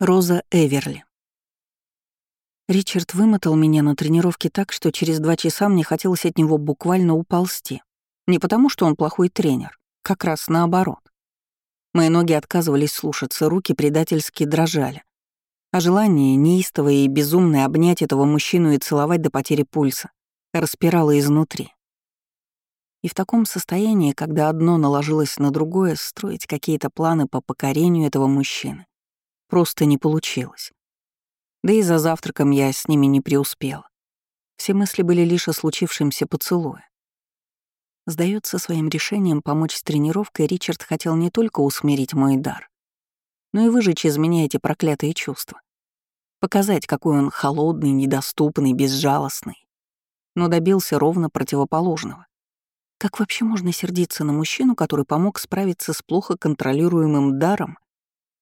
Роза Эверли. Ричард вымотал меня на тренировке так, что через два часа мне хотелось от него буквально уползти. Не потому, что он плохой тренер, как раз наоборот. Мои ноги отказывались слушаться, руки предательски дрожали. А желание неистовое и безумное обнять этого мужчину и целовать до потери пульса распирало изнутри. И в таком состоянии, когда одно наложилось на другое, строить какие-то планы по покорению этого мужчины Просто не получилось. Да и за завтраком я с ними не преуспела. Все мысли были лишь о случившемся поцелуе. Сдается своим решением помочь с тренировкой, Ричард хотел не только усмирить мой дар, но и выжечь из меня эти проклятые чувства. Показать, какой он холодный, недоступный, безжалостный. Но добился ровно противоположного. Как вообще можно сердиться на мужчину, который помог справиться с плохо контролируемым даром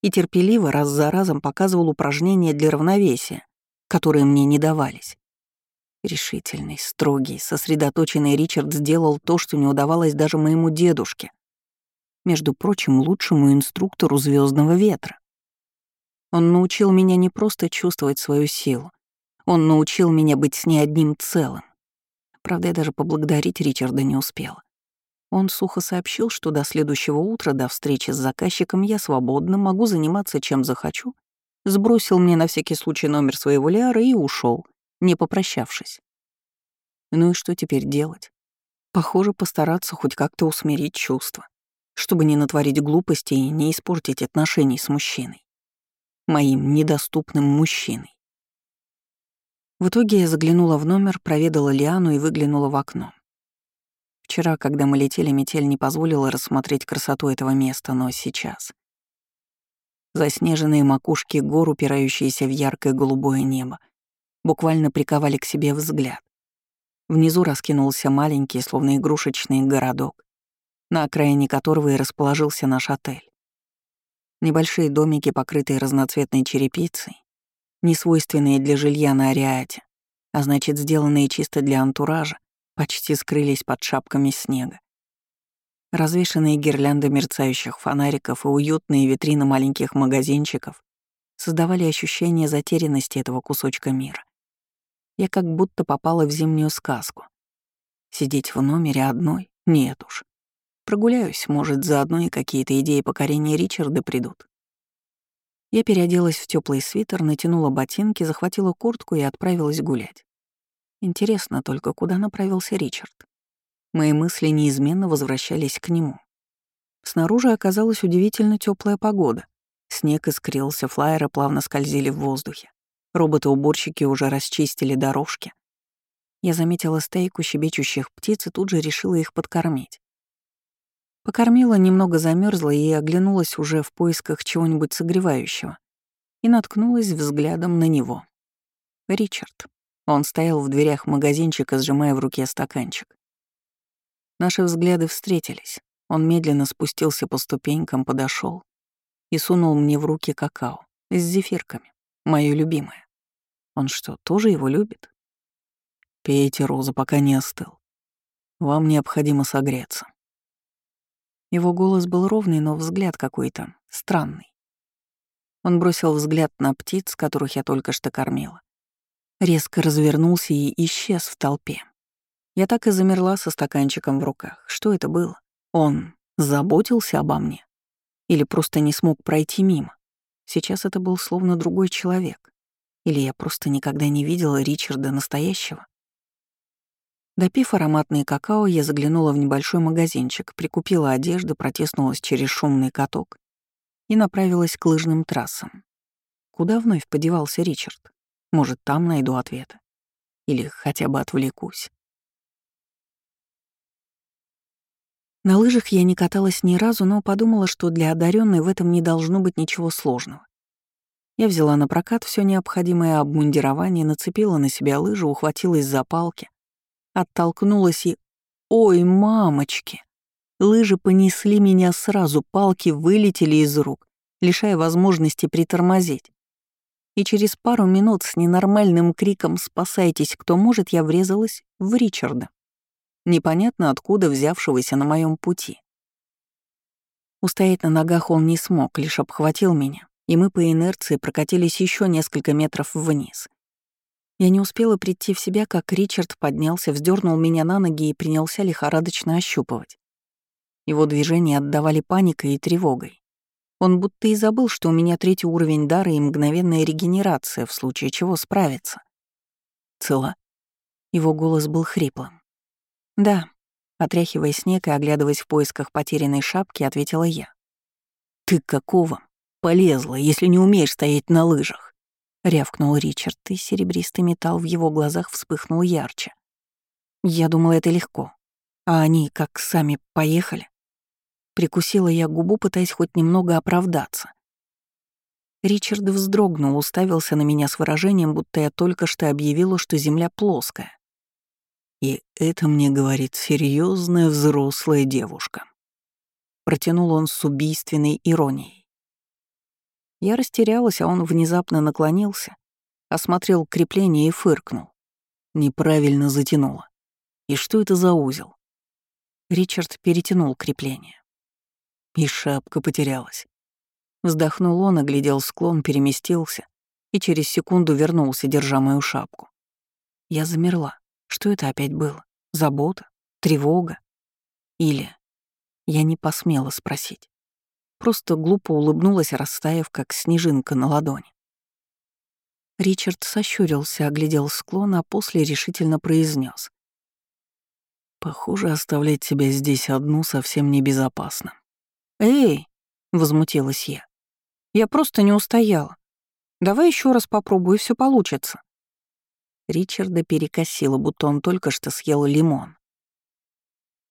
и терпеливо раз за разом показывал упражнения для равновесия, которые мне не давались. Решительный, строгий, сосредоточенный Ричард сделал то, что не удавалось даже моему дедушке. Между прочим, лучшему инструктору звездного ветра. Он научил меня не просто чувствовать свою силу, он научил меня быть с ней одним целым. Правда, я даже поблагодарить Ричарда не успела. Он сухо сообщил, что до следующего утра, до встречи с заказчиком, я свободна, могу заниматься чем захочу, сбросил мне на всякий случай номер своего Лиара и ушел, не попрощавшись. Ну и что теперь делать? Похоже, постараться хоть как-то усмирить чувства, чтобы не натворить глупости и не испортить отношений с мужчиной. Моим недоступным мужчиной. В итоге я заглянула в номер, проведала Лиану и выглянула в окно. Вчера, когда мы летели, метель не позволила рассмотреть красоту этого места, но сейчас... Заснеженные макушки гор, упирающиеся в яркое голубое небо, буквально приковали к себе взгляд. Внизу раскинулся маленький, словно игрушечный городок, на окраине которого и расположился наш отель. Небольшие домики, покрытые разноцветной черепицей, несвойственные для жилья на Ариате, а значит, сделанные чисто для антуража, почти скрылись под шапками снега. Развешанные гирлянды мерцающих фонариков и уютные витрины маленьких магазинчиков создавали ощущение затерянности этого кусочка мира. Я как будто попала в зимнюю сказку. Сидеть в номере одной? Нет уж. Прогуляюсь, может, заодно и какие-то идеи покорения Ричарда придут. Я переоделась в теплый свитер, натянула ботинки, захватила куртку и отправилась гулять. Интересно только, куда направился Ричард. Мои мысли неизменно возвращались к нему. Снаружи оказалась удивительно теплая погода. Снег искрился, флайеры плавно скользили в воздухе. Роботы-уборщики уже расчистили дорожки. Я заметила стейку щебечущих птиц и тут же решила их подкормить. Покормила, немного замерзла и оглянулась уже в поисках чего-нибудь согревающего и наткнулась взглядом на него. Ричард. Он стоял в дверях магазинчика, сжимая в руке стаканчик. Наши взгляды встретились. Он медленно спустился по ступенькам, подошел и сунул мне в руки какао с зефирками, мое любимое. Он что, тоже его любит? Пейте, Роза, пока не остыл. Вам необходимо согреться. Его голос был ровный, но взгляд какой-то странный. Он бросил взгляд на птиц, которых я только что кормила, резко развернулся и исчез в толпе. Я так и замерла со стаканчиком в руках. Что это было? Он заботился обо мне? Или просто не смог пройти мимо? Сейчас это был словно другой человек. Или я просто никогда не видела Ричарда настоящего? Допив ароматный какао, я заглянула в небольшой магазинчик, прикупила одежду, протеснулась через шумный каток и направилась к лыжным трассам. Куда вновь подевался Ричард? Может, там найду ответы. Или хотя бы отвлекусь. На лыжах я не каталась ни разу, но подумала, что для одаренной в этом не должно быть ничего сложного. Я взяла на прокат все необходимое обмундирование, нацепила на себя лыжи, ухватилась за палки, оттолкнулась и... Ой, мамочки! Лыжи понесли меня сразу, палки вылетели из рук, лишая возможности притормозить и через пару минут с ненормальным криком «Спасайтесь, кто может!» я врезалась в Ричарда, непонятно откуда взявшегося на моем пути. Устоять на ногах он не смог, лишь обхватил меня, и мы по инерции прокатились еще несколько метров вниз. Я не успела прийти в себя, как Ричард поднялся, вздернул меня на ноги и принялся лихорадочно ощупывать. Его движения отдавали паникой и тревогой. Он будто и забыл, что у меня третий уровень дара и мгновенная регенерация, в случае чего справится. Цела. Его голос был хриплым. «Да», — отряхивая снег и оглядываясь в поисках потерянной шапки, ответила я. «Ты какого? Полезла, если не умеешь стоять на лыжах?» рявкнул Ричард, и серебристый металл в его глазах вспыхнул ярче. Я думала, это легко. А они как сами поехали. Прикусила я губу, пытаясь хоть немного оправдаться. Ричард вздрогнул, уставился на меня с выражением, будто я только что объявила, что Земля плоская. И это мне говорит серьезная взрослая девушка. Протянул он с убийственной иронией. Я растерялась, а он внезапно наклонился, осмотрел крепление и фыркнул. Неправильно затянуло. И что это за узел? Ричард перетянул крепление. И шапка потерялась. Вздохнул он, оглядел склон, переместился и через секунду вернулся, держа мою шапку. Я замерла. Что это опять было? Забота? Тревога? Или... Я не посмела спросить. Просто глупо улыбнулась, растаяв, как снежинка на ладони. Ричард сощурился, оглядел склон, а после решительно произнес: «Похоже, оставлять тебя здесь одну совсем небезопасно». «Эй!» — возмутилась я. «Я просто не устояла. Давай еще раз попробую, все получится». Ричарда перекосило, будто он только что съел лимон.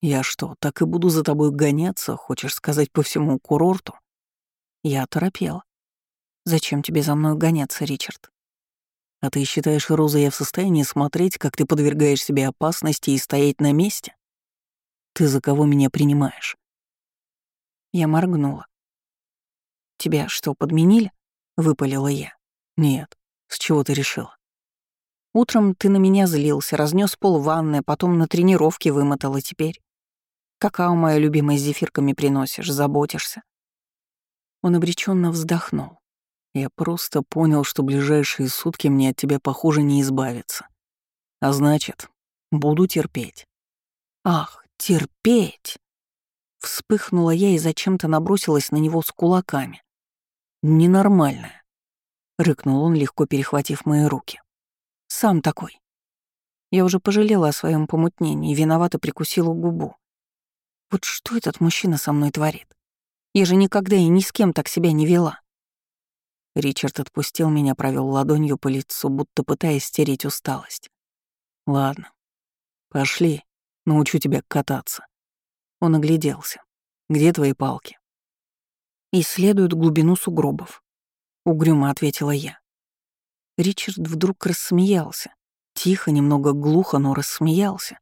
«Я что, так и буду за тобой гоняться, хочешь сказать, по всему курорту?» Я оторопела. «Зачем тебе за мной гоняться, Ричард?» «А ты считаешь, Роза, я в состоянии смотреть, как ты подвергаешь себе опасности и стоять на месте? Ты за кого меня принимаешь?» Я моргнула. «Тебя что, подменили?» — выпалила я. «Нет. С чего ты решила?» Утром ты на меня злился, разнес пол ванны, потом на тренировке вымотал, и теперь... Какао мое любимое с зефирками приносишь, заботишься. Он обреченно вздохнул. Я просто понял, что ближайшие сутки мне от тебя, похоже, не избавиться. А значит, буду терпеть. Ах, терпеть! Вспыхнула я и зачем-то набросилась на него с кулаками. Ненормальная. Рыкнул он, легко перехватив мои руки. Сам такой. Я уже пожалела о своем помутнении и виновато прикусила губу. Вот что этот мужчина со мной творит? Я же никогда и ни с кем так себя не вела. Ричард отпустил меня, провел ладонью по лицу, будто пытаясь стереть усталость. «Ладно, пошли, научу тебя кататься». Он огляделся. «Где твои палки?» «Исследуют глубину сугробов», — угрюмо ответила я. Ричард вдруг рассмеялся. Тихо, немного глухо, но рассмеялся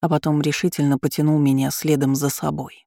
а потом решительно потянул меня следом за собой.